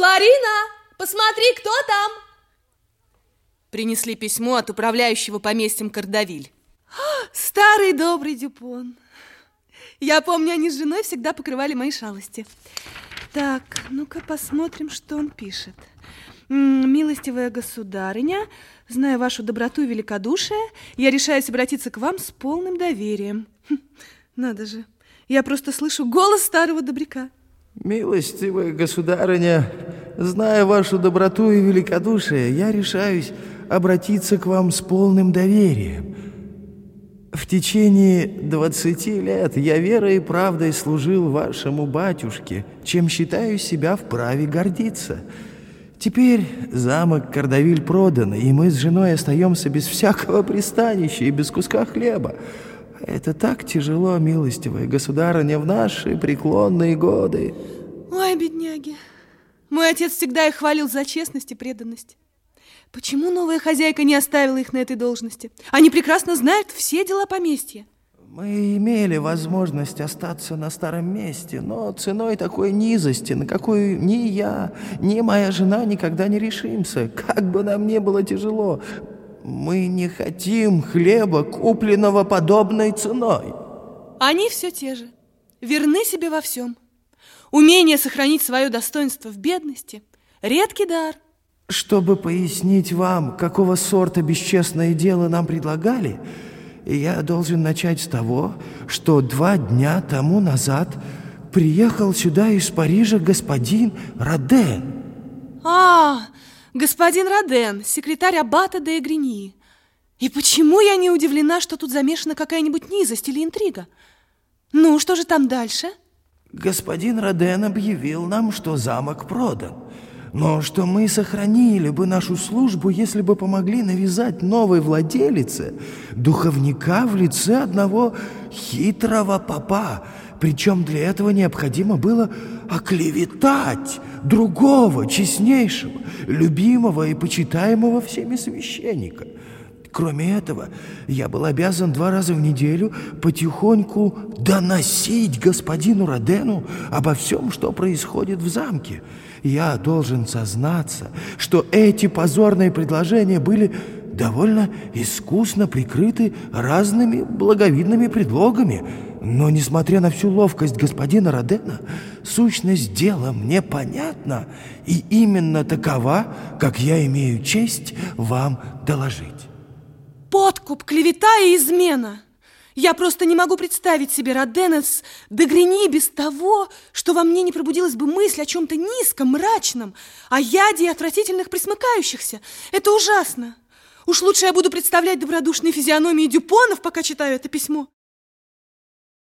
Флорина, посмотри, кто там? Принесли письмо от управляющего поместьем Кардавиль. Старый добрый Дюпон. Я помню, они с женой всегда покрывали мои шалости. Так, ну-ка посмотрим, что он пишет. Милостивая государыня, зная вашу доброту и великодушие, я решаюсь обратиться к вам с полным доверием. Хм, надо же, я просто слышу голос старого добряка. Милостивая государыня, зная вашу доброту и великодушие, я решаюсь обратиться к вам с полным доверием. В течение двадцати лет я верой и правдой служил вашему батюшке, чем считаю себя вправе гордиться. Теперь замок Кардавиль продан, и мы с женой остаемся без всякого пристанища и без куска хлеба. Это так тяжело, милостивая государыня, в наши преклонные годы. Ой, бедняги. Мой отец всегда их хвалил за честность и преданность. Почему новая хозяйка не оставила их на этой должности? Они прекрасно знают все дела поместья. Мы имели возможность остаться на старом месте, но ценой такой низости, на какую ни я, ни моя жена никогда не решимся, как бы нам ни было тяжело. Мы не хотим хлеба, купленного подобной ценой. Они все те же, верны себе во всем. Умение сохранить свое достоинство в бедности – редкий дар. Чтобы пояснить вам, какого сорта бесчестное дело нам предлагали – я должен начать с того, что два дня тому назад приехал сюда из Парижа господин Роден. А, господин Роден, секретарь аббата де Эгрини. И почему я не удивлена, что тут замешана какая-нибудь низость или интрига? Ну, что же там дальше? Господин Роден объявил нам, что замок продан но что мы сохранили бы нашу службу, если бы помогли навязать новой владелице духовника в лице одного хитрого папа, причем для этого необходимо было оклеветать другого, честнейшего, любимого и почитаемого всеми священника. Кроме этого, я был обязан два раза в неделю потихоньку доносить господину Родену обо всем, что происходит в замке – я должен сознаться, что эти позорные предложения были довольно искусно прикрыты разными благовидными предлогами. Но, несмотря на всю ловкость господина Родена, сущность дела мне понятна, и именно такова, как я имею честь вам доложить. Подкуп, клевета и измена – я просто не могу представить себе Роденес Дегрени без того, что во мне не пробудилась бы мысль о чем-то низком, мрачном, о яде и отвратительных присмыкающихся. Это ужасно. Уж лучше я буду представлять добродушные физиономии Дюпонов, пока читаю это письмо.